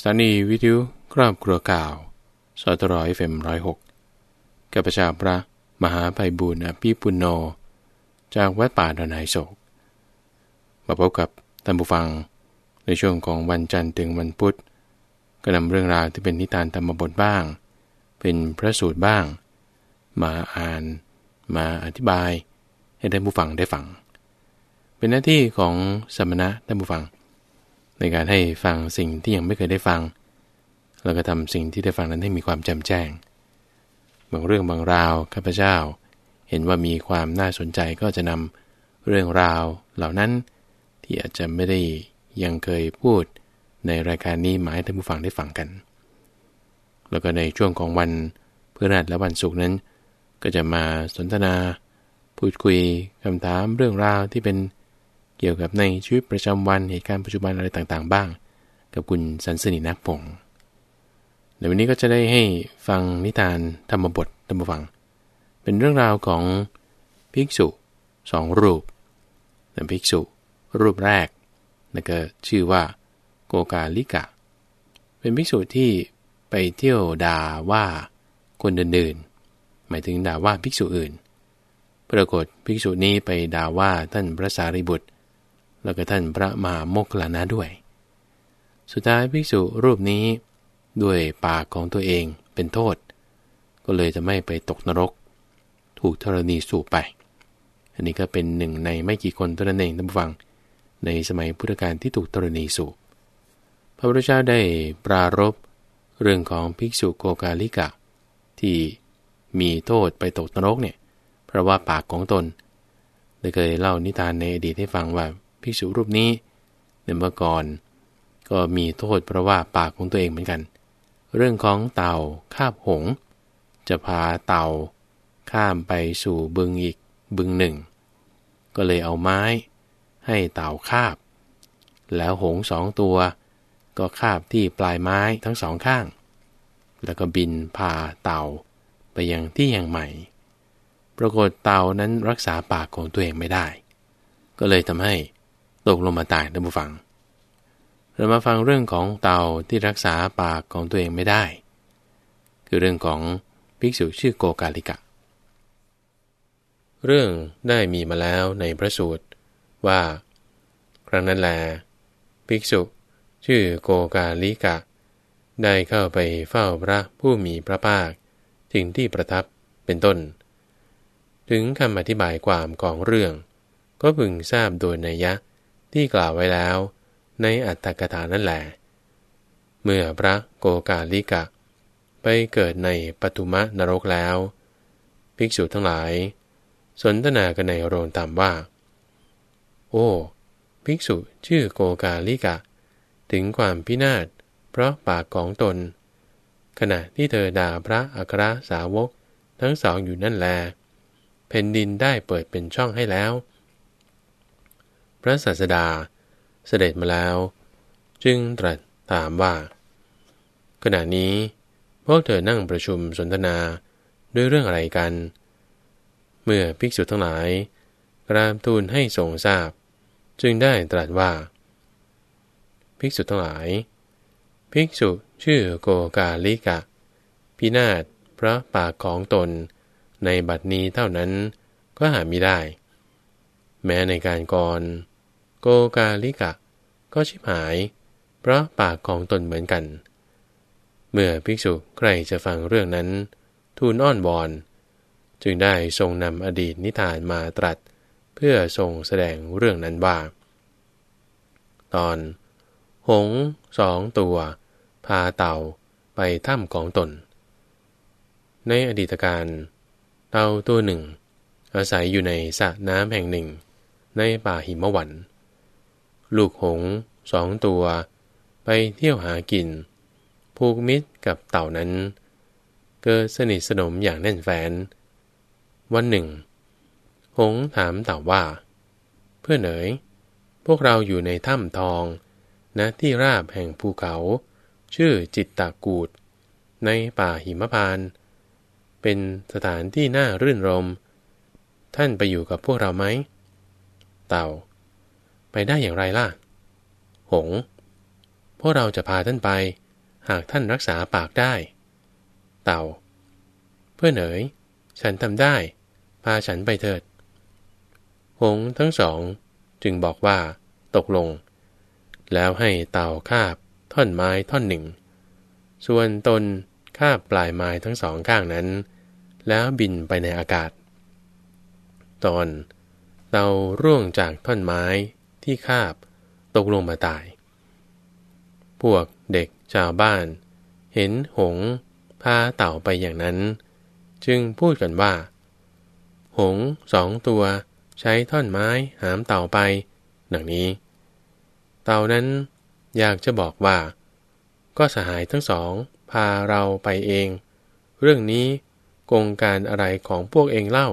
สถานีวิทยุครอบครัวข่าว สตรอยเฟมร้อยหกกับประชาพระมหาภัยบุญอภิปุโน จากวัดป่าดอนไฮโศก มาพบกับท่านผู้ฟังในช่วงของวันจันทร์ถึงวันพุธ ก็นำเรื่องราวที่เป็นนิทานธรรมบทบ้าง เป็นพระสูตรบ้าง มาอ่านมาอธิบายให้ท่านผู้ฟังได้ฟัง เป็นหน้าที่ของสมณะท่านผู้ฟัง ในการให้ฟังสิ่งที่ยังไม่เคยได้ฟัง แล้วก็ทำสิ่งที่ได้ฟังนั้นให้มีความแจ่มแจ้ง บางเรื่องบางราวข้าพเจ้า เห็นว่ามีความน่าสนใจก็จะนำเรื่องราวเหล่านั้น ที่อาจจะไม่ได้ยังเคยพูดในรายการนี้หมายท่านผู้ฟังได้ฟังกัน แล้วก็ในช่วงของวันพฤหัสและวันศุกร์นั้น ก็จะมาสนทนา พูดคุยคำถามเรื่องราวที่เป็น เกี่ยวกับในชีวิตประจำวันเหตุการณ์ปัจจุบันอะไรต่างๆ บ้าง กับคุณสันสนินักพงศ์ในวันนี้ก็จะได้ให้ฟังนิทานธรรมบทธรรมฟัง เป็นเรื่องราวของภิกษุสองรูปแต่ภิกษุ รูปแรกนั่นก็ชื่อว่าโกกาลิกะ เป็นภิกษุที่ไปเที่ยวด่าว่าคนอื่นๆ หมายถึงด่าว่าภิกษุอื่น ปรากฏภิกษุนี้ไปด่าว่าท่านพระสารีบุตร แล้วก็ท่านพระมหาโมคลานะด้วย สุดท้ายภิกษุรูปนี้ด้วยปากของตัวเองเป็นโทษ ก็เลยจะไม่ไปตกนรก ถูกธรณีสูบไป อันนี้ก็เป็นหนึ่งในไม่กี่คนตัวนั้นเองท่านผู้ฟัง ในสมัยพุทธกาลที่ถูกธรณีสูบพระพุทธเจ้าได้ปรารบเรื่องของภิกษุโกกาลิกะ ที่มีโทษไปตกนรกเนี่ยเพราะว่าปากของตนได้เคยเล่านิทานในอดีตให้ฟังว่า ภิกษุรูปนี้ในเมื่อก่อนก็มีโทษเพราะว่าปากของตัวเองเหมือนกัน เรื่องของเต่าคาบหง จะพาเต่า ข้ามไปสู่บึงอีกบึงหนึ่ง ก็เลยเอาไม้ ให้เต่าคาบ แล้วหงสองตัว ก็คาบที่ปลายไม้ทั้งสองข้าง แล้วก็บินพาเต่าไปยังที่ย่งใหม่ ปรากฏเต่านั้นรักษาปากของตัวเองไม่ได้ ก็เลยทำให้ ตกลงมาตายท่านผู้ฟัง เรามาฟังเรื่องของเต่าที่รักษาปากของตัวเองไม่ได้ คือเรื่องของภิกษุชื่อโกกาลิกะ เรื่องได้มีมาแล้วในพระสูตรว่า ครั้งนั้นแล ภิกษุชื่อโกกาลิกะ ได้เข้าไปเฝ้าพระผู้มีพระภาคถึงที่ประทับเป็นต้น ถึงคำอธิบายความของเรื่อง ก็พึงทราบโดยนัยยะ ที่กล่าวไว้แล้ว ในอัตถกถานั่นแหละเมื่อพระโกกาลิกะ ไปเกิดในปทุมะนรกแล้ว ภิกษุทั้งหลาย สนทนากันในโรงตามว่า โอ้ภิกษุชื่อโกกาลิกะ ถึงความพินาศเพราะปากของตน ขณะที่เธอด่าพระอัครสาวกทั้งสองอยู่นั่นแลแผ่นดินได้เปิดเป็นช่องให้แล้ว พระศาสดาเสด็จมาแล้ว จึงตรัสถามว่า ขณะนี้พวกเธอนั่งประชุมสนทนาด้วยเรื่องอะไรกัน เมื่อภิกษุทั้งหลายกราบทูลให้ทรงทราบ จึงได้ตรัสว่า ภิกษุทั้งหลาย ภิกษุชื่อโกกาลิกะ พินาศพระปากของตนในบัดนี้เท่านั้นก็หาไม่ได้ แม้ในการก่อน โกกาลิกะ ก็ชิบหาย เพราะปากของตนเหมือนกัน เมื่อภิกษุใครจะฟังเรื่องนั้น ทูลอ้อนวอน จึงได้ทรงนำอดีตนิทานมาตรัส เพื่อทรงแสดงเรื่องนั้นว่า ตอน หงสองตัว พาเต่าไปถ้ำของตน ในอดีตการเต่าตัวหนึ่งอาศัยอยู่ในสระน้ำแห่งหนึ่ง ในป่าหิมวัน ลูกหงสองตัว ไปเที่ยวหากิน ผูกมิตรกับเต่านั้น เกิดสนิทสนมอย่างแน่นแฟน วันหนึ่ง หงถามเต่าว่า เพื่อนเอ๋ยพวกเราอยู่ในถ้ำทองณที่ราบแห่งภูเขา ชื่อจิตตากูด ในป่าหิมพาน เป็นสถานที่น่ารื่นรม ท่านไปอยู่กับพวกเราไหม เต่า ไปได้อย่างไรล่ะ หง พวกเราจะพาท่านไป หากท่านรักษาปากได้ เต่า เพื่อเอ๋ยฉันทำได้ พาฉันไปเถิด หงทั้งสองจึงบอกว่าตกลง แล้วให้เต่าคาบท่อนไม้ท่อนหนึ่ง ส่วนตนคาบปลายไม้ทั้งสองข้างนั้น แล้วบินไปในอากาศ ตอน เต่าร่วงจากท่อนไม้ที่คาบตกลงมาตาย พวกเด็กชาวบ้าน เห็นหงพาเต่าไปอย่างนั้น จึงพูดกันว่า หงสองตัวใช้ท่อนไม้หามเต่าไป ดังนี้ เต่านั้นอยากจะบอกว่า ก็สหายทั้งสองพาเราไปเอง เรื่องนี้กงการอะไรของพวกเองเล่า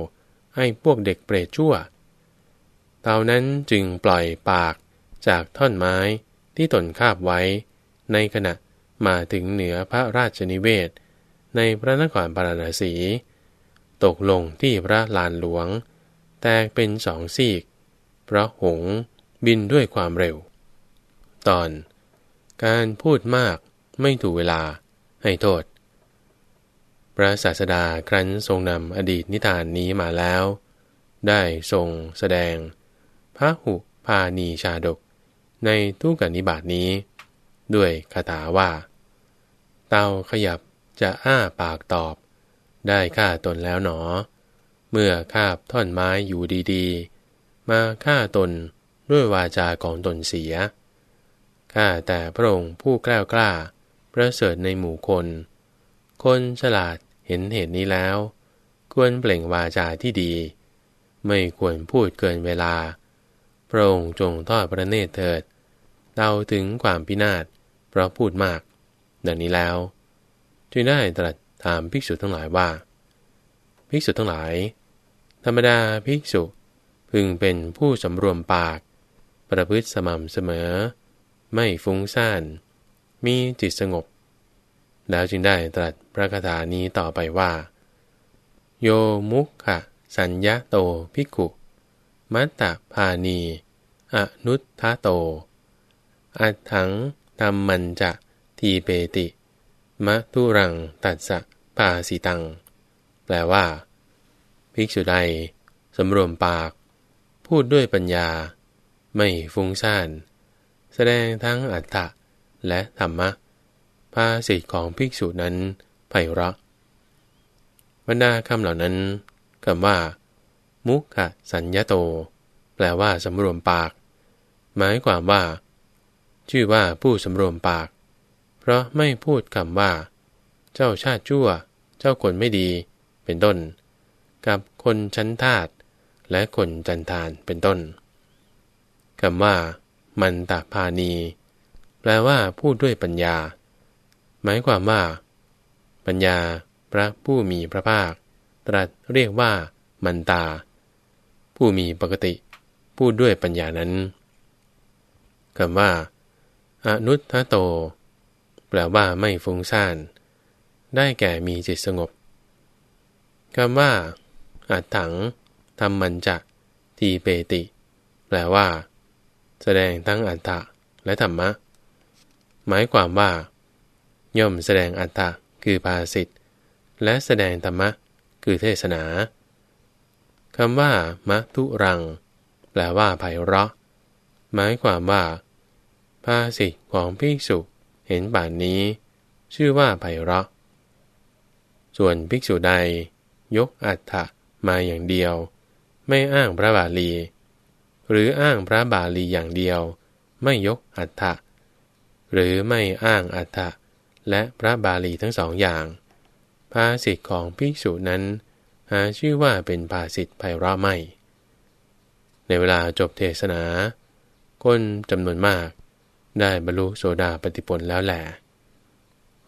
ให้พวกเด็กเปรตชั่ว เต่านั้นจึงปล่อยปากจากท่อนไม้ที่ตนคาบไว้ ในขณะมาถึงเหนือพระราชนิเวศ ในพระนครปาราณสี ตกลงที่พระลานหลวง แตกเป็นสองซีก พระหงบินด้วยความเร็ว ตอน การพูดมากไม่ถูกเวลาให้โทษ พระศาสดาครั้นทรงนำอดีตนิทานนี้มาแล้ว ได้ทรงแสดง พระหุพานีชาดก ในทุกนิบาตนี้ ด้วยคาถาว่า เต่าขยับจะอ้าปากตอบ ได้ฆ่าตนแล้วหนอ เมื่อคาบท่อนไม้อยู่ดีๆ มาฆ่าตนด้วยวาจาของตนเสียข้าแต่พระองค์ผู้กล้ากล้าประเสริฐในหมู่คน คนฉลาดเห็นเหตุนี้แล้ว ควรเปล่งวาจาที่ดี ไม่ควรพูดเกินเวลา พระองค์จงทอดพระเนตรเถิดเดาถึงความพินาศเพราะพูดมาก ดังนี้แล้ว จึงได้ตรัสถามภิกษุทั้งหลายว่า ภิกษุทั้งหลาย ธรรมดาภิกษุพึงเป็นผู้สำรวมปาก ประพฤติสม่ำเสมอ ไม่ฟุ้งซ่าน มีจิตสงบ แล้วจึงได้ตรัสพระคาถานี้ต่อไปว่า โยมุขะสัญญาโตภิกขุ มัตตพานี อนุทธาโต อัตถังธรรมันจะทีเปติมะทุรังตัดสะปาสิตัง แปลว่า ภิกษุใดสำรวมปาก พูดด้วยปัญญา ไม่ฟุ้งซ่าน แสดงทั้งอัตถะและธรรมะ ภาษิตของภิกษุนั้นไพเราะบรรดาคำเหล่านั้นคำว่า มุขะสัญญาโต แปลว่าสำรวมปาก หมายความว่า ชื่อว่าผู้สำรวมปาก เพราะไม่พูดคำว่า เจ้าชาติชั่ว เจ้าคนไม่ดี เป็นต้น กับคนชั้นทาตและคนจันทานเป็นต้นคำว่า มันตาพานี แปลว่าพูดด้วยปัญญา หมายความว่า ปัญญาพระผู้มีพระภาค ตรัสเรียกว่ามันตา ผู้มีปกติ พูดด้วยปัญญานั้นคำว่า อนุทธโต แปลว่าไม่ฟุ้งซ่าน ได้แก่มีจิตสงบคำว่าอัดถังทำมันจะทีเปติ แปลว่า แสดงทั้งอัตถะและธรรมะ หมายความว่า ย่อมแสดงอัตตะคือภาสิทธและแสดงธรรมะ คือเทศนา คำว่ามะทุรัง แปลว่าไพเราะ หมายความว่า ภาสิของภิกษุเห็นป่านนี้ ชื่อว่าไพเราะ ส่วนภิกษุใด ยกอัตถะมาอย่างเดียว ไม่อ้างพระบาลี หรืออ้างพระบาลีอย่างเดียว ไม่ยกอัตถะหรือไม่อ้างอัฏฐะและพระบาลีทั้งสองอย่าง ภาษิตของภิกษุนั้น หาชื่อว่าเป็นภาษิตไพเราะไม่ ในเวลาจบเทศนา คนจำนวนมาก ได้บรรลุโสดาปฏิผลแล้วแหละ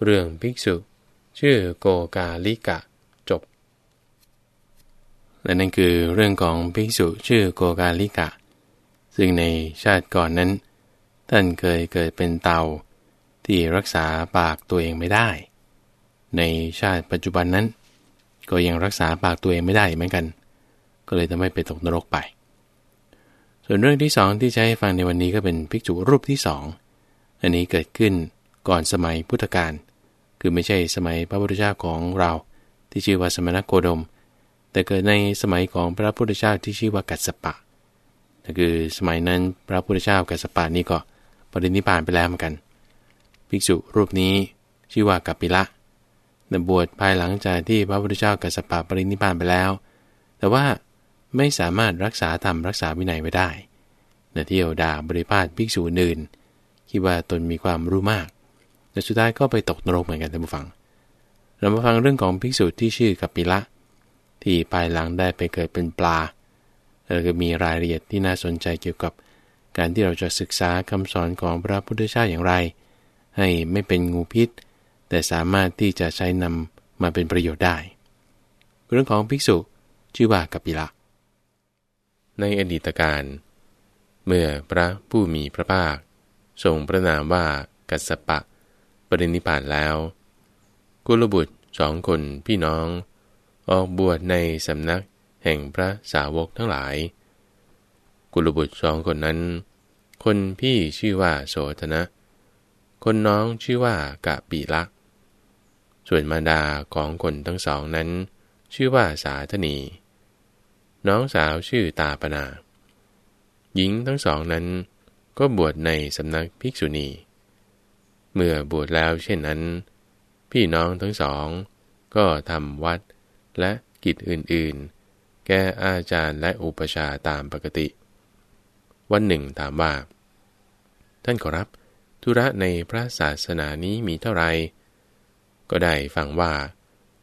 เรื่องภิกษุ ชื่อโกกาลิกะจบ และนั่นคือเรื่องของภิกษุชื่อโกกาลิกะ ซึ่งในชาติก่อนนั้น ท่านเคยเกิดเป็นเต่าที่รักษาปากตัวเองไม่ได้ ในชาติปัจจุบันนั้น ก็ยังรักษาปากตัวเองไม่ได้เหมือนกัน ก็เลยทำให้ไปตกนรกไป ส่วนเรื่องที่สองที่จะให้ฟังในวันนี้ก็เป็นภิกษุรูปที่สองอันนี้เกิดขึ้นก่อนสมัยพุทธกาลคือไม่ใช่สมัยพระพุทธเจ้าของเราที่ชื่อว่าสมณโคดม แต่เกิดในสมัยของพระพุทธเจ้าที่ชื่อว่ากัสสปะนั่คือสมัยนั้นพระพุทธเจ้ากัสสปะนี่ก็ปรินิพานไปแล้วเหมือนกัน ภิกษุรูปนี้ชื่อว่ากัปปิละ นบวชภายหลังจากที่พระพุทธเจ้ากัสสปะปรินิพานไปแล้ว แต่ว่าไม่สามารถรักษาธรรมรักษาวินัยไว้ได้เนเที่ยวด่าบริพาทภิกษุอื่นคิดว่าตนมีความรู้มากแต่สุดท้ายก็ไปตกนรกเหมือนกันท่านผู้ฟัง เรามาฟังเรื่องของภิกษุที่ชื่อกัปปิละ ที่ภายหลังได้ไปเกิดเป็นปลาแล้วก็มีรายละเอียดที่น่าสนใจเกี่ยวกับ การที่เราจะศึกษาคำสอนของพระพุทธเจ้าอย่างไร ให้ไม่เป็นงูพิษ แต่สามารถที่จะใช้นำมาเป็นประโยชน์ได้ เรื่องของภิกษุชื่อว่ากัปปิละ ในอดีตการ เมื่อพระผู้มีพระภาค ทรงพระนามว่ากัสสปะ ปรินิพานแล้ว กุลบุตรสองคนพี่น้อง ออกบวชในสำนักแห่งพระสาวกทั้งหลาย กุลบุตรสองคนนั้น คนพี่ชื่อว่าโสธนะ คนน้องชื่อว่ากะปีละ ส่วนมาดาของคนทั้งสองนั้น ชื่อว่าสาธนี น้องสาวชื่อตาปนา หญิงทั้งสองนั้นก็บวชในสำนักภิกษุณี เมื่อบวชแล้วเช่นนั้น พี่น้องทั้งสอง ก็ทำวัดและกิจอื่นๆ แก่อาจารย์และอุปชาตามปกติ วันหนึ่งถามว่า ท่านขอรับ ธุระในพระศาสนานี้มีเท่าไหร่ ก็ได้ฟังว่า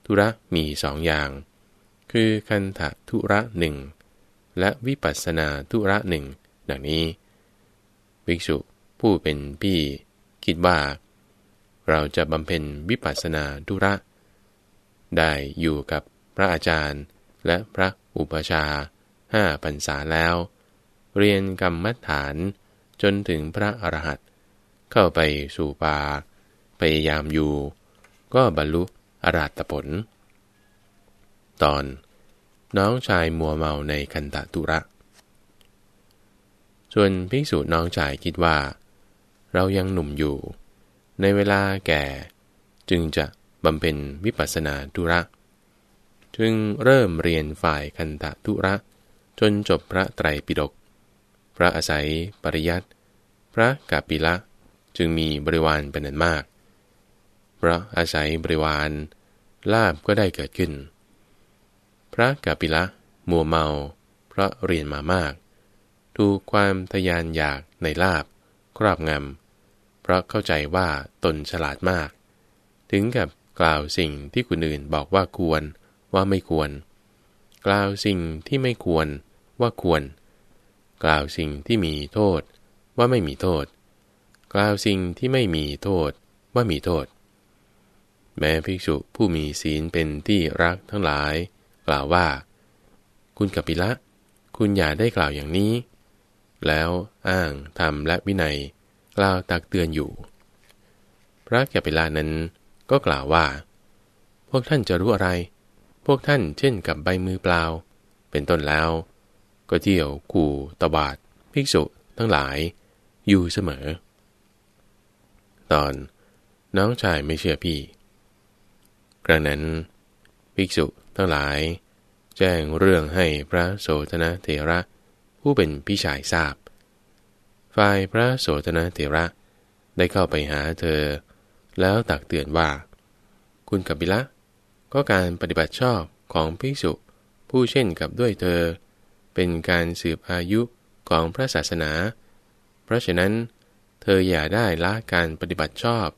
ธุระมีสองอย่าง คือคันธะธุระหนึ่งและวิปัสสนาธุระหนึ่งดังนี้ภิกษุผู้เป็นพี่ คิดว่า เราจะบำเพ็ญวิปัสสนาธุระ ได้อยู่กับพระอาจารย์และพระอุปชาห้าพรรษาแล้ว เรียนกรรมฐานจนถึงพระอรหันต์เข้าไปสู่ป่าพยายามอยู่ ก็บรรลุอรหัตผล ตอน น้องชายมัวเมาในคันตะตุระ ส่วนภิกษุน้องชายคิดว่า เรายังหนุ่มอยู่ ในเวลาแก่จึงจะบำเพ็ญวิปัสสนาธุระ จึงเริ่มเรียนฝ่ายคันตะธุระ จนจบพระไตรปิฎก พระอาศัยปริยัติ พระกาปิละ จึงมีบริวารเป็นอันมาก เพราะอาศัยบริวารลาบก็ได้เกิดขึ้น พระกาปิละมัวเมา เพราะเรียนมามาก ถูกความทยานอยากในลาบครอบงำ เพราะเข้าใจว่าตนฉลาดมาก ถึงกับกล่าวสิ่งที่คนอื่นบอกว่าควรว่าไม่ควร กล่าวสิ่งที่ไม่ควรว่าควร กล่าวสิ่งที่มีโทษว่าไม่มีโทษ กล่าวสิ่งที่ไม่มีโทษว่ามีโทษ แม้ภิกษุผู้มีศีลเป็นที่รักทั้งหลาย กล่าวว่า คุณกัปปิละ คุณอย่าได้กล่าวอย่างนี้ แล้วอ้างธรรมและวินัยกล่าวตักเตือนอยู่ พระแกปิลานั้นก็กล่าวว่า พวกท่านจะรู้อะไร พวกท่านเช่นกับใบมือเปล่า เป็นต้นแล้ว ก็เที่ยวขู่ตบาดภิกษุทั้งหลาย อยู่เสมอ ตอนน้องชายไม่เชื่อพี่ กระนั้น ภิกษุทั้งหลาย แจ้งเรื่องให้พระโสธนเถระผู้เป็นพี่ชายทราบ ฝ่ายพระโสตนเถระได้เข้าไปหาเธอ แล้วตักเตือนว่า คุณกับิละ ก็การปฏิบัติชอบของภิกษุผู้เช่นกับด้วยเธอ เป็นการสืบอายุของพระศาสนา เพราะฉะนั้น เธออย่าได้ละการปฏิบัติชอบ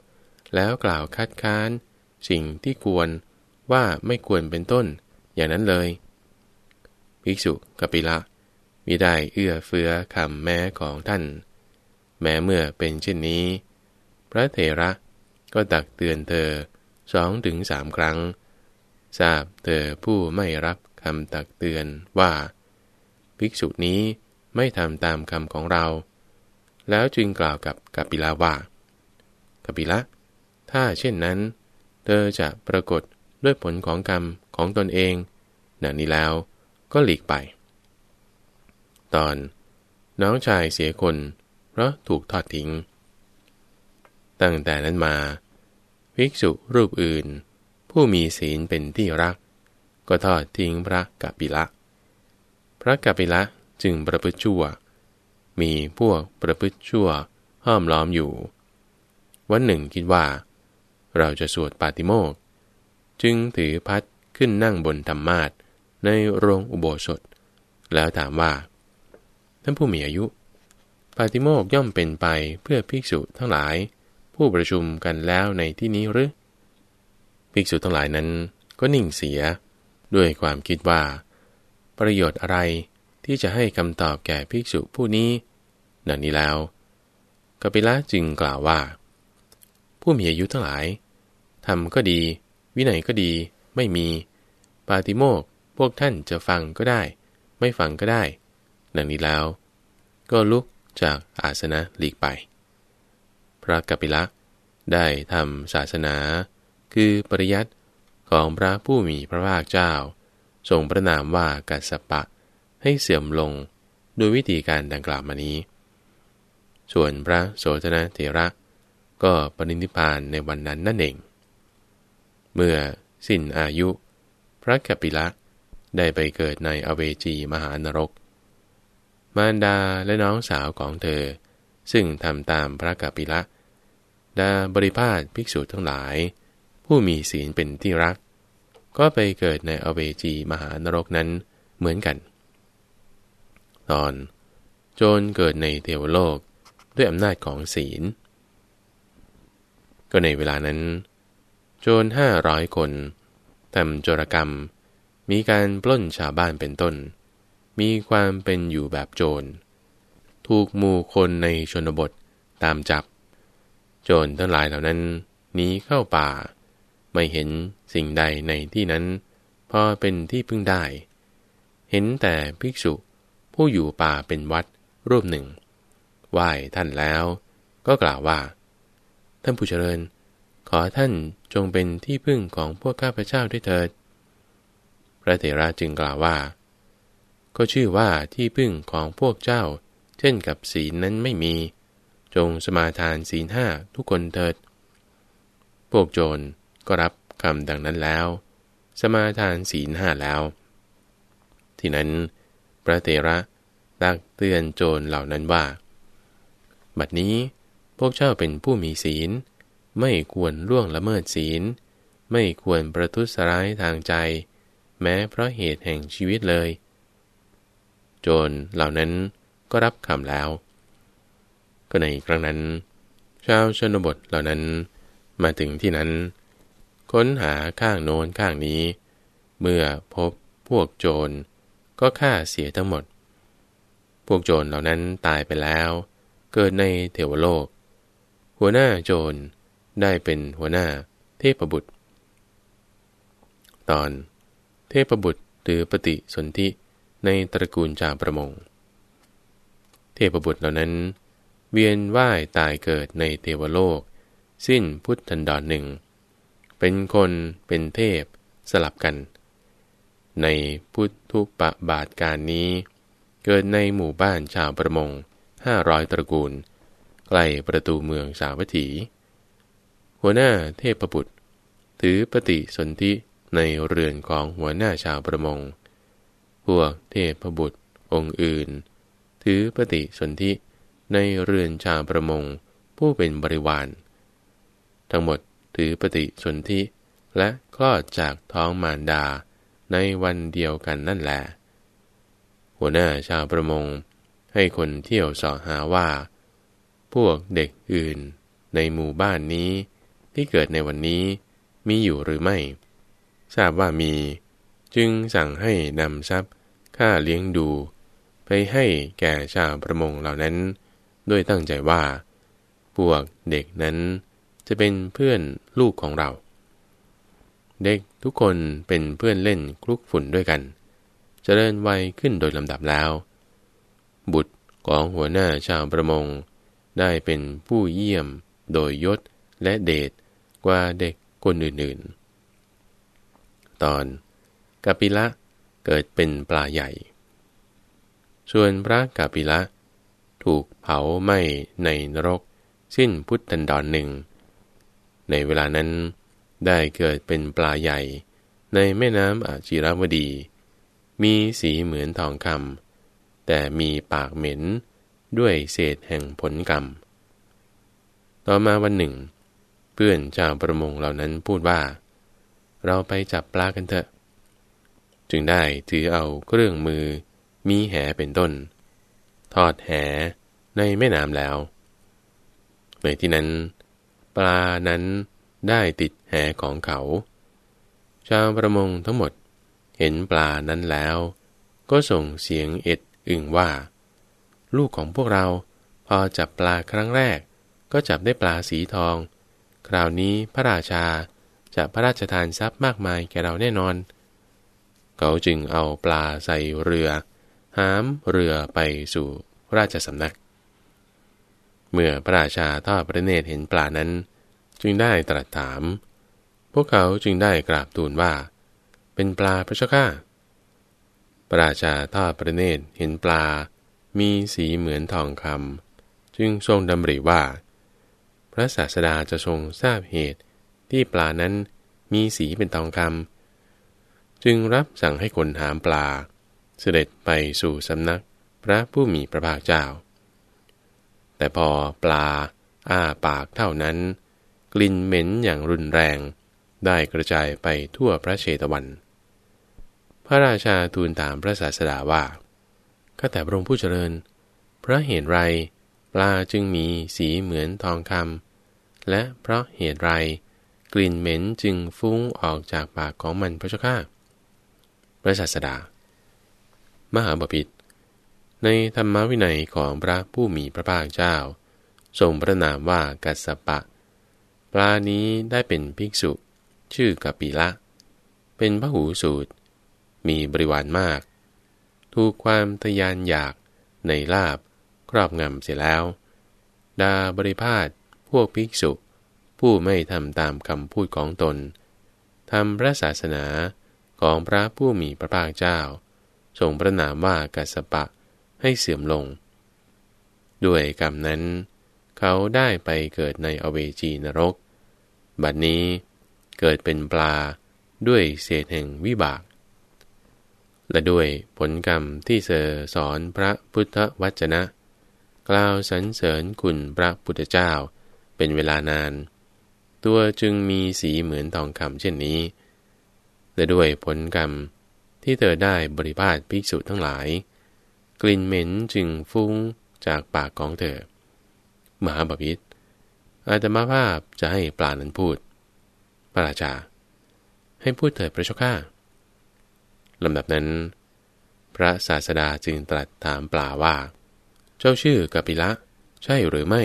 แล้วกล่าวคัดค้าน สิ่งที่ควรว่าไม่ควรเป็นต้น อย่างนั้นเลย ภิกษุกัปิละมิได้เอื้อเฟื้อคำแม้ของท่าน แม้เมื่อเป็นเช่นนี้ พระเถระก็ตักเตือนเธอสองถึงสามครั้ง ทราบเธอผู้ไม่รับคำตักเตือนว่า ภิกษุนี้ไม่ทำตามคำของเรา แล้วจึงกล่าวกับกัปปิลาว่ากัปปิละ ถ้าเช่นนั้น เธอจะปรากฏด้วยผลของกรรมของตนเองดังนี้แล้วก็หลีกไป ตอนน้องชายเสียคนเพราะถูกทอดทิ้ง ตั้งแต่นั้นมา ภิกษุรูปอื่น ผู้มีศีลเป็นที่รัก ก็ทอดทิ้งพระกัปปิละ พระกัปปิละจึงประพฤติชั่ว มีพวกประพฤติชั่วห้อมล้อมอยู่ วันหนึ่งคิดว่า เราจะสวดปาติโมกจึงถือพัดขึ้นนั่งบนธรรมาทในโรงอุโบสถ แล้วถามว่า ท่านผู้มีอายุ ปาติโมกย่อมเป็นไปเพื่อภิกษุทั้งหลาย ผู้ประชุมกันแล้วในที่นี้หรือ ภิกษุทั้งหลายนั้นก็นิ่งเสีย ด้วยความคิดว่า ประโยชน์อะไรที่จะให้คำตอบแก่ภิกษุผู้นี้ ดังนี้แล้วกปิละจึงกล่าวว่า ผู้มีอายุทั้งหลาย ทำก็ดี วินัยก็ดีไม่มี ปาติโมกพวกท่านจะฟังก็ได้ ไม่ฟังก็ได้ ดังนี้แล้ว ก็ลุกจากอาสนะหลีกไป พระกัปปิละได้ทำศาสนา คือปริยัติของพระผู้มีพระภาคเจ้า ทรงประนามว่ากัสปะ ให้เสื่อมลงโดยวิธีการดังกล่าวมานี้ ส่วนพระโสธนเถระ ก็ปรินิพานในวันนั้นนั่นเอง เมื่อสิ้นอายุ พระกัปปิละได้ไปเกิดในอเวจีมหานรก มารดาและน้องสาวของเธอ ซึ่งทำตามพระกัปปิละดาบริพาทภิกษุทั้งหลาย ผู้มีศีลเป็นที่รัก ก็ไปเกิดในอเวจีมหานรกนั้นเหมือนกัน ตอน โจรเกิดในเทวโลกด้วยอำนาจของศีล ก็ในเวลานั้น จรห้าร้อยคนทำโจรกรรม มีการปล้นชาวบ้านเป็นต้น มีความเป็นอยู่แบบโจร ถูกหมู่คนในชนบทตามจับ โจรทั้งหลายเหล่านั้นหนีเข้าป่า ไม่เห็นสิ่งใดในที่นั้น พอเป็นที่พึ่งได้ เห็นแต่ภิกษุผู้อยู่ป่าเป็นวัดรูปหนึ่ง ไหว้ท่านแล้ว ก็กล่าวว่า ท่านผู้เจริญ ขอท่าน จงเป็นที่พึ่งของพวกข้าพเจ้าด้วยเถิด พระเถระจึงกล่าวว่า ก็ชื่อว่าที่พึ่งของพวกเจ้า เช่นกับศีลนั้นไม่มี จงสมาทานศีลห้าทุกคนเถิด พวกโจรก็รับคำดังนั้นแล้ว สมาทานศีลห้าแล้ว ที่นั้น พระเถระตักเตือนโจรเหล่านั้นว่า บัดนี้พวกเจ้าเป็นผู้มีศีล ไม่ควรล่วงละเมิดศีล ไม่ควรประทุษร้ายทางใจ แม้เพราะเหตุแห่งชีวิตเลย โจรเหล่านั้นก็รับคำแล้ว ก็ในครั้งนั้น ชาวชนบทเหล่านั้นมาถึงที่นั้น ค้นหาข้างโน้นข้างนี้ เมื่อพบพวกโจรก็ฆ่าเสียทั้งหมด พวกโจรเหล่านั้นตายไปแล้ว เกิดในเทวโลก หัวหน้าโจร ได้เป็นหัวหน้าเทพบุตร ตอน เทพบุตรหรือปฏิสนธิในตระกูลจาประมง เทพบุตรเหล่านั้น เวียนว่ายตายเกิดในเทวโลก สิ้นพุทธันดรหนึ่ง เป็นคนเป็นเทพสลับกัน ในพุทธุปบาทการนี้ เกิดในหมู่บ้านชาวประมงห้าร้อยตระกูล ใกล้ประตูเมืองสาวัตถี หัวหน้าเทพบุตร ถือปฏิสนธิในเรือนของหัวหน้าชาวประมง พวกเทพบุตรองค์อื่น ถือปฏิสนธิในเรือนชาวประมงผู้เป็นบริวาร ทั้งหมดถือปฏิสนธิและคลอดจากท้องมารดาในวันเดียวกันนั่นแหละ หัวหน้าชาวประมงให้คนเที่ยวสอหาว่า พวกเด็กอื่นในหมู่บ้านนี้ ที่เกิดในวันนี้มีอยู่หรือไม่ ทราบว่ามี จึงสั่งให้นำทรัพย์ค่าเลี้ยงดู ไปให้แก่ชาวประมงเหล่านั้น ด้วยตั้งใจว่า พวกเด็กนั้นจะเป็นเพื่อนลูกของเรา เด็กทุกคนเป็นเพื่อนเล่นคลุกฝุ่นด้วยกันจเจริญวัยขึ้นโดยลำดับแล้ว บุตรของหัวหน้าชาวประมง ได้เป็นผู้เยี่ยมโดยยศและเดช กว่าเด็กคนอื่นๆ ตอนกาปิละเกิดเป็นปลาใหญ่ ส่วนพระกาปิละ ถูกเผาไหม้ในนรกสิ้นพุทธันดรหนึ่ง ในเวลานั้นได้เกิดเป็นปลาใหญ่ในแม่น้ำอาจิรวดี มีสีเหมือนทองคำแต่มีปากเหม็นด้วยเศษแห่งผลกรรม ต่อมาวันหนึ่ง เพื่อนชาวประมงเหล่านั้นพูดว่า เราไปจับปลากันเถอะ จึงได้ถือเอาเครื่องมือ มีแหเป็นต้น ทอดแหในแม่น้ำแล้ว ในที่นั้น ปลานั้นได้ติดแหของเขา ชาวประมงทั้งหมดเห็นปลานั้นแล้ว ก็ส่งเสียงเอ็ดอึงว่า ลูกของพวกเราพอจับปลาครั้งแรก ก็จับได้ปลาสีทอง คราวนี้พระราชาจะพระราชทานทรัพย์มากมายแก่เราแน่นอน เขาจึงเอาปลาใส่เรือ หามเรือไปสู่ราชสำนัก เมื่อพระราชาทอดพระเนตรเห็นปลานั้น จึงได้ตรัสถาม พวกเขาจึงได้กราบทูลว่า เป็นปลาพระเจ้าข้าพระราชาทอดพระเนตรเห็นปลา มีสีเหมือนทองคำจึงทรงดำริว่า ระศาสดาจะทรงทราบเหตุ ที่ปลานั้นมีสีเป็นทองคำจึงรับสั่งให้คนหามปลา เสด็จไปสู่สำนักพระผู้มีพระภาคเจ้า แต่พอปลาอ้าปากเท่านั้น กลิ่นเหม็นอย่างรุนแรง ได้กระจายไปทั่วพระเชตวัน พระราชาทูลถามพระศาสดาว่าข้าแต่พระองค์ผู้เจริญ พระเหตุไรปลาจึงมีสีเหมือนทองคำ และเพราะเหตุไร กลิ่นเหม็นจึงฟุ้งออกจากปากของมันพระเจ้าข้าพระศาสดา มหาบพิตรในธรรมวินัยของพระผู้มีพระภาคเจ้า ทรงพระนามว่ากัสสปะ ปลานี้ได้เป็นภิกษุ ชื่อกปิละ เป็นพระหูสูตร มีบริวารมาก ถูกความทยานอยากในลาบครอบงำเสียแล้ว ดาบริพาท วกภิกษุ ผู้ไม่ทำตามคำพูดของตนทำพระศาสนาของพระผู้มีพระภาคเจ้าทรงพระนามว่ากัสปะให้เสื่อมลง ด้วยกรรมนั้น เขาได้ไปเกิดในอเวจีนรก บัดนี้เกิดเป็นปลาด้วยเศษแห่งวิบาก และด้วยผลกรรมที่เสอสอนพระพุทธวจนะ กล่าวสรรเสริญคุณพระพุทธเจ้า เป็นเวลานาน ตัวจึงมีสีเหมือนทองคำเช่นนี้ และด้วยผลกรรมที่เธอได้บริพาทภิกษุทั้งหลาย กลิ่นเหม็นจึงฟุ้งจากปากของเธอ มหาบพิษอาตมาภาพจะให้ปลานั้นพูด พระราชา ให้พูดเถิดพระเจ้าข้าลำดับนั้น พระศาสดาจึงตรัสถามปลาว่า เจ้าชื่อกปิละ ใช่หรือไม่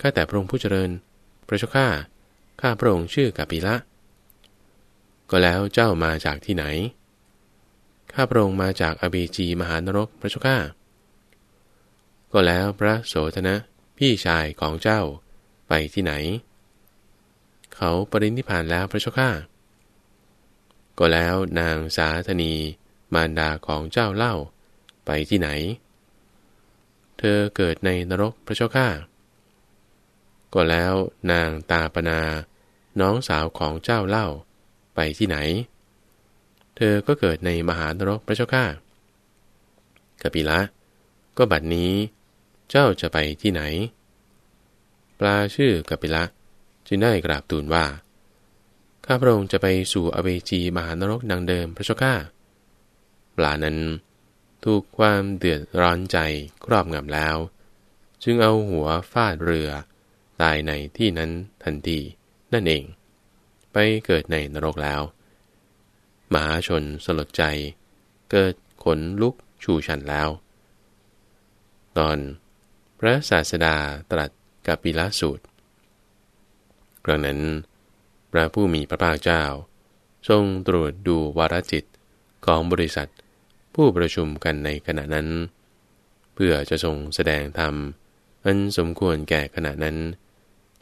ข้าแต่พระองค์ผู้เจริญ พระเจ้าข้า ข้าพระองค์ชื่อกปิละ ก็แล้วเจ้ามาจากที่ไหน ข้าพระองค์มาจากอบีจีมหานรกพระเจ้าข้า ก็แล้วพระโสธนะพี่ชายของเจ้าไปที่ไหน เขาปรินิพานแล้วพระเจ้าข้า ก็แล้วนางสาธนีมารดาของเจ้าเล่าไปที่ไหน เธอเกิดในนรกพระเจ้าข้า ก็แล้วนางตาปนา น้องสาวของเจ้าเล่าไปที่ไหน เธอก็เกิดในมหานรกพระเจ้าข้ากปิละ ก็บัดนี้ เจ้าจะไปที่ไหน ปลาชื่อกปิละจึงได้กราบทูลว่า ข้าพระองค์จะไปสู่อเวจีมหานรกดังเดิมพระเจ้าข้าปลานั้นถูกความเดือดร้อนใจครอบงำแล้ว จึงเอาหัวฟาดเรือ ตายในที่นั้นทันทีนั่นเอง ไปเกิดในนรกแล้ว มหาชนสลดใจ เกิดขนลุกชูชันแล้ว ตอน พระศาสดาตรัสกับปิลสูตรครั้งนั้น พระผู้มีพระภาคเจ้า ทรงตรวจดูวารจิตของบริษัทผู้ประชุมกันในขณะนั้น เพื่อจะทรงแสดงธรรมอันสมควรแก่ขณะนั้น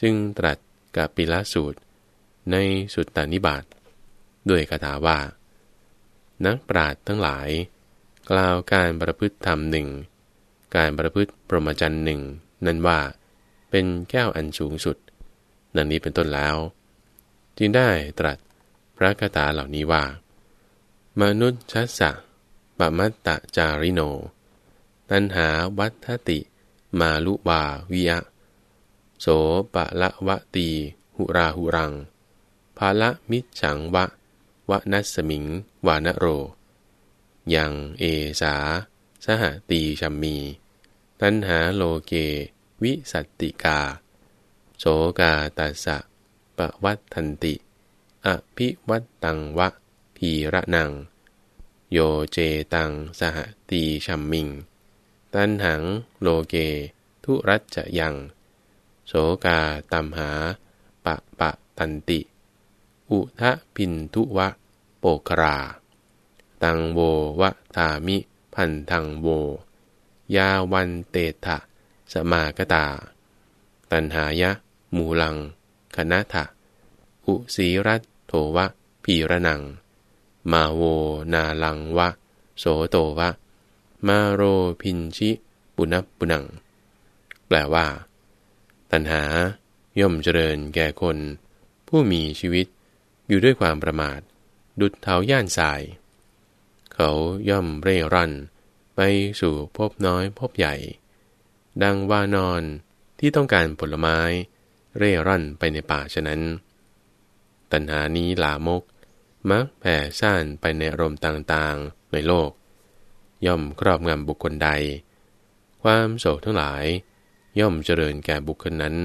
จึงตรัสกับปิลาสูตร ในสุตตานิบาตด้วยคาถาว่า นักปราดทั้งหลาย กล่าวการประพฤติธรรมหนึ่ง การประพฤติปรมจันทร์หนึ่งนั้นว่าเป็นแก้วอันสูงสุดดังนี้เป็นต้นแล้ว จึงได้ตรัสพระคาถาเหล่านี้ว่า มนุษย์ชัสสะปมัตตจาริโน ตันหาวัฏติ มาลุวาวิยะ โสปะละวะตี หุราหุรัง ภาละมิฉังวะ วะนัสมิง วานโร ยังเอสา สหตีชัมมี ตันหาโลเก วิสัตติกา โสกาตัสสะปะวัตทันติ อภิวัตตังวะ พีระนัง โยเจตัง สหตีชัมมิง ตันหังโลเก ทุรัจจะยัง โสกาตัมหา ปะปะตันติ อุทะพินทุวะ โปกรา ตังโววะทามิ พันทังโว ยาวันเตถะสมากตา ตันหายะ มูลัง คณะทะ อุสีรัตโทวะพีระนัง มาโวนาลังวะ โสโตวะ มาโรพินชิ ปุณปุนัง แปลว่า ตัณหาย่อมเจริญแก่คน ผู้มีชีวิตอยู่ด้วยความประมาท ดุดเท้าย่านสาย เขาย่อมเร่ร่อนไปสู่พบน้อยพบใหญ่ ดังว่านอนที่ต้องการผลไม้ เร่ร่อนไปในป่าฉะนั้น ตัณหานี้ลามก มักแผ่ซ่านไปในอารมณ์ต่างๆในโลก ย่อมครอบงำบุคคลใด ความโศกทั้งหลาย ย่อมเจริญแก่บุคคลนั้น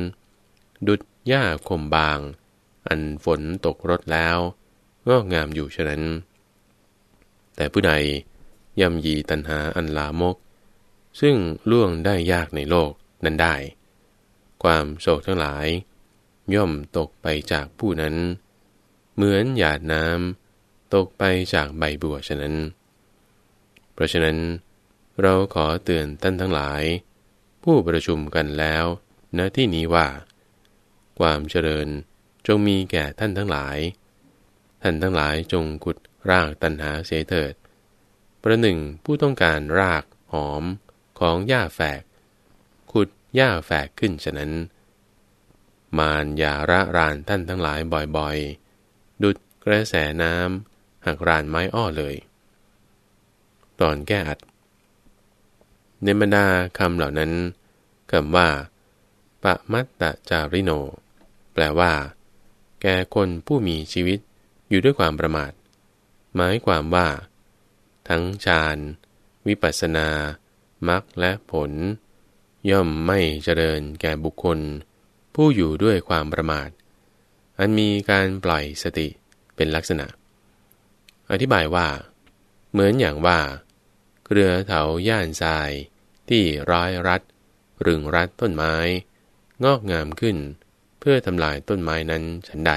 ดุดหญ้าคมบาง อันฝนตกรดแล้วงอกงามอยู่ฉะนั้น แต่ผู้ใดย่ำยีตัณหาอันลามก ซึ่งล่วงได้ยากในโลกนั้นได้ ความโศกทั้งหลาย ย่อมตกไปจากผู้นั้น เหมือนหยาดน้ำตกไปจากใบบัวฉะนั้น เพราะฉะนั้น เราขอเตือนท่านทั้งหลาย ผู้ประชุมกันแล้วณที่นี้ว่า ความเจริญจงมีแก่ท่านทั้งหลาย ท่านทั้งหลายจงขุดรากตัณหาเสียเถิด ประหนึ่งผู้ต้องการรากหอมของหญ้าแฝก ขุดหญ้าแฝกขึ้นฉะนั้น มารยาระรานท่านทั้งหลายบ่อยๆ ดุดกระแสน้ำหักรานไม้อ้อเลย ตอนแก้อัด ในบรรดาคำเหล่านั้นคำว่าปะมัตตจาริโน แปลว่า แก่คนผู้มีชีวิตอยู่ด้วยความประมาท หมายความว่า ทั้งฌาน วิปัสสนามรรคและผล ย่อมไม่เจริญแก่บุคคล ผู้อยู่ด้วยความประมาท อันมีการปล่อยสติเป็นลักษณะ อธิบายว่า เหมือนอย่างว่า เกลือเถาย่านทราย ที่ร้อยรัดรึงรัดต้นไม้ งอกงามขึ้น เพื่อทำลายต้นไม้นั้นฉันใด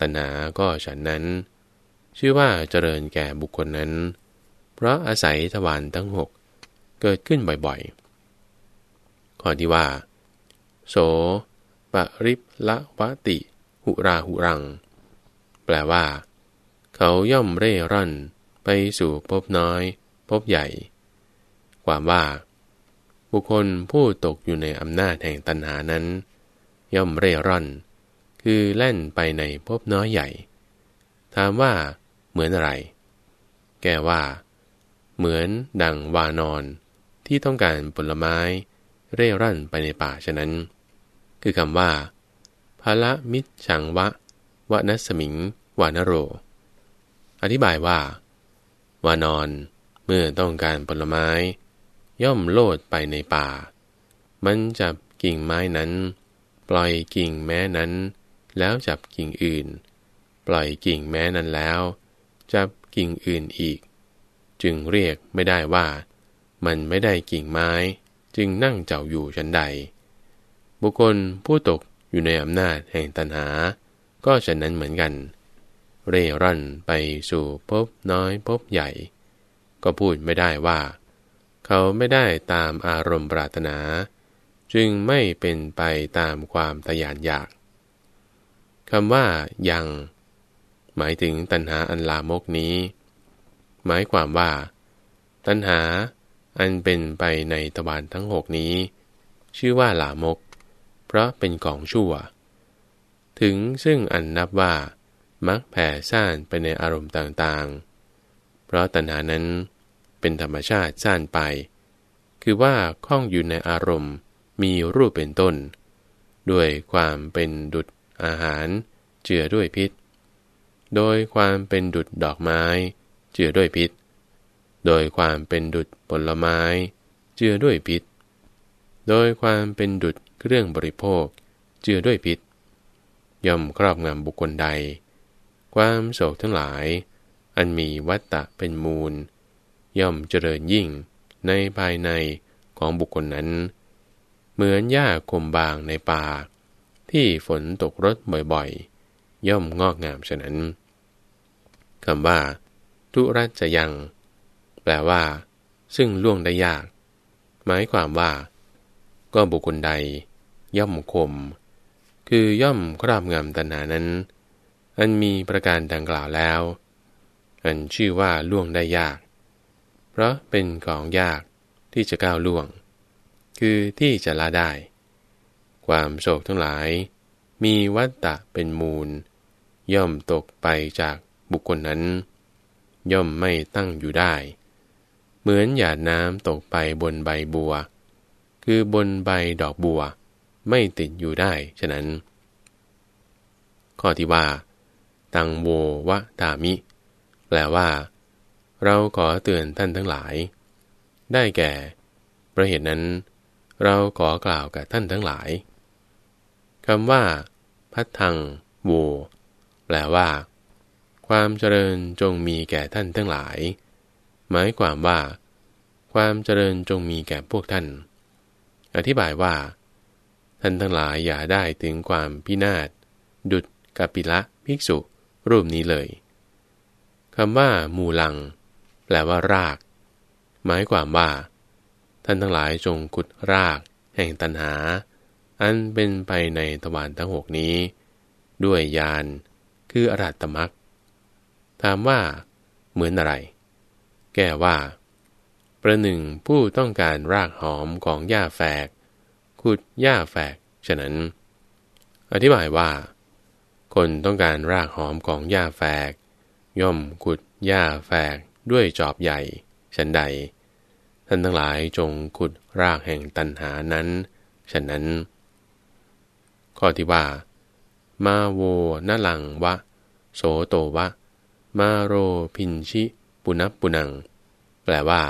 ตัณหาก็ฉันนั้น ชื่อว่าเจริญแก่บุคคลนั้น เพราะอาศัยทวารทั้งหกเกิดขึ้นบ่อยๆ ข้อที่ว่า โสปริปละวะติ หุราหุรัง แปลว่า เขาย่อมเร่ร่อนไปสู่พบน้อย พบใหญ่ ความว่า บุคคลผู้ตกอยู่ในอำนาจแห่งตัณหานั้น ย่อมเร่ร่อน คือแล่นไปในพบน้อยใหญ่ ถามว่า เหมือนอะไร แกว่า เหมือนดังวานอนที่ต้องการผลไม้ เร่ร่อนไปในป่าฉะนั้น คือคำว่าภละมิชังวะวะนัสมิง วานโร อธิบายว่า วานอน เมื่อต้องการผลไม้ ย่อมโลดไปในป่า มันจับกิ่งไม้นั้น ปล่อยกิ่งแม้นั้น แล้วจับกิ่งอื่น ปล่อยกิ่งแม้นั้นแล้ว จับกิ่งอื่นอีก จึงเรียกไม่ได้ว่า มันไม่ได้กิ่งไม้ จึงนั่งเจ้าอยู่ชั้นใด บุคคลผู้ตกอยู่ในอำนาจแห่งตัณหา ก็ฉะนั้นเหมือนกัน เร่ร่อนไปสู่พบน้อยพบใหญ่ ก็พูดไม่ได้ว่า เขาไม่ได้ตามอารมณ์ปรารถนา จึงไม่เป็นไปตามความทยานอยากคำว่ายัง หมายถึงตัณหาอันลามกนี้ หมายความว่า ตัณหาอันเป็นไปในตะวันทั้งหกนี้ ชื่อว่าลามก เพราะเป็นของชั่ว ถึงซึ่งอันนับว่ามักแผ่ซ่านไปในอารมณ์ต่างๆ เพราะตัณหานั้นเป็นธรรมชาติซ่านไป คือว่าข้องอยู่ในอารมณ์มีรูปเป็นต้น ด้วยความเป็นดุจอาหาร เจือด้วยพิษ โดยความเป็นดุจดอกไม้ เจือด้วยพิษ โดยความเป็นดุจผลไม้ เจือด้วยพิษ โดยความเป็นดุจเครื่องบริโภค เจือด้วยพิษ ย่อมครอบงำบุคคลใด ความโศกทั้งหลาย อันมีวัตตะเป็นมูล ย่อมเจริญยิ่งในภายในของบุคคลนั้น เหมือนหญ้าคมบางในป่า ที่ฝนตกรดบ่อยๆ ย่อมงอกงามฉะนั้นคำว่า ทุรัจยัง แปลว่า ซึ่งล่วงได้ยาก หมายความว่า ก็บุคคลใด ย่อมคม คือย่อมครอบงำตัณหานั้น อันมีประการดังกล่าวแล้ว อันชื่อว่าล่วงได้ยาก เพราะเป็นของยากที่จะก้าวล่วง คือที่จะละได้ ความโศกทั้งหลาย มีวัตตะเป็นมูล ย่อมตกไปจากบุคคลนั้น ย่อมไม่ตั้งอยู่ได้ เหมือนหยาดน้ำตกไปบนใบบัว คือบนใบดอกบัว ไม่ติดอยู่ได้ฉะนั้น ข้อที่ว่า ตังโววะตามิ แปลว่า เราขอเตือนท่านทั้งหลาย ได้แก่ประเหตุนั้น เราขอกล่าวกับท่านทั้งหลายคำว่า พัทธังโวแปลว่า ความเจริญจงมีแก่ท่านทั้งหลาย หมายความว่า ความเจริญจงมีแก่พวกท่าน อธิบายว่า ท่านทั้งหลายอย่าได้ถึงความพินาศดุดกปิละภิกษุรูปนี้เลย คำว่ามูลัง แปลว่าราก หมายความว่า ท่านทั้งหลายจงขุดราก แห่งตันหา อันเป็นไปในตะวันทั้งหกนี้ ด้วยยานคืออรัตมักถามว่า เหมือนอะไร แก้ว่า ประหนึ่งผู้ต้องการรากหอมของหญ้าแฝก ขุดหญ้าแฝก ฉะนั้น อธิบายว่า คนต้องการรากหอมของหญ้าแฝก ย่อมขุดหญ้าแฝกด้วยจอบใหญ่ ฉันใด ท่านทั้งหลายจงขุดรากแห่งตันหานั้น ฉะนั้น ข้อที่ว่า มาโวนลังวะ โสโตวะ มาโรพินชิ ปุนับปุนัง แปลว่า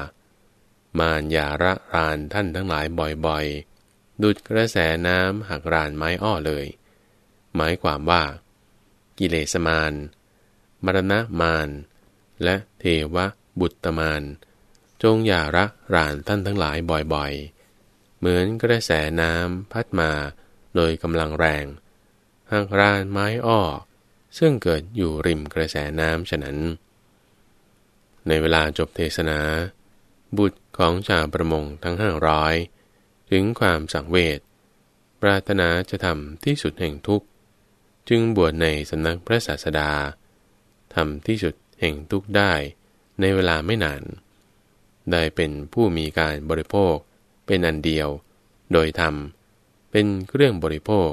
มารยาระรานท่านทั้งหลายบ่อยๆ ดุดกระแสน้ำหักรานไม้อ้อเลย หมายความว่า กิเลสมาน มรณะมานและเทวบุตรมานจงอย่าระรานท่านทั้งหลายบ่อยๆ เหมือนกระแสน้ำพัดมาโดยกำลังแรงหักรานไม้อ้อ ซึ่งเกิดอยู่ริมกระแสน้ำฉะนั้น ในเวลาจบเทศนา บุตรของชาวประมงทั้งห้าร้อยถึงความสังเวชปรารถนาจะทำที่สุดแห่งทุกข์ จึงบวชในสำนักพระศาสดา ทำที่สุดแห่งทุกข์ได้ในเวลาไม่นาน ได้เป็นผู้มีการบริโภคเป็นอันเดียว โดยธรรม เป็นเครื่องบริโภค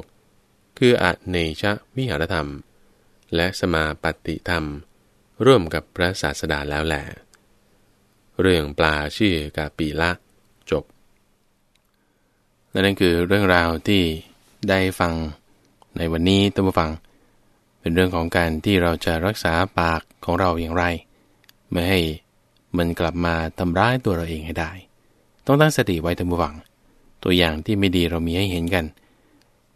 คืออเนชวิหารธรรม และสมาปฏิธรรม ร่วมกับพระศาสดาแล้วแหละเรื่องปลาชื่อกาปีละจบและนั่นคือเรื่องราวที่ได้ฟังในวันนี้ท่านผู้ฟัง เป็นเรื่องของการที่เราจะรักษาปากของเราอย่างไร ไม่ให้มันกลับมาทำร้ายตัวเราเองให้ได้ ต้องตั้งสติไว้ท่านผู้ฟัง ตัวอย่างที่ไม่ดีเรามีให้เห็นกัน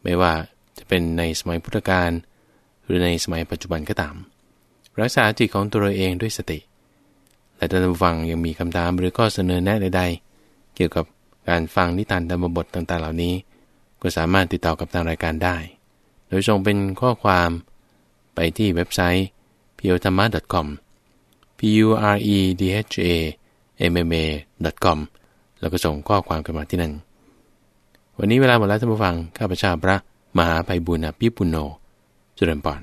ไม่ว่าจะเป็นในสมัยพุทธกาลหรือในสมัยปัจจุบันก็ตาม รักษาจิตของตัวเราเองด้วยสติ และท่านผู้ฟังยังมีคำถามหรือข้อเสนอแนะใดๆ เกี่ยวกับการฟังนิทานธรรมบทต่างๆ เหล่านี้ ก็สามารถติดต่อกับทางรายการได้ โดยส่งเป็นข้อความ ไปที่เว็บไซต์ p u r e t h a m a com p u r e d h a m m a com แล้วก็ส่งข้อความกันมาที่นั่น วันนี้เวลาหมดแล้วท่านผู้ฟัง ข้าพเจ้าพระมหาภัยบุญอภิปุโนจุลปอน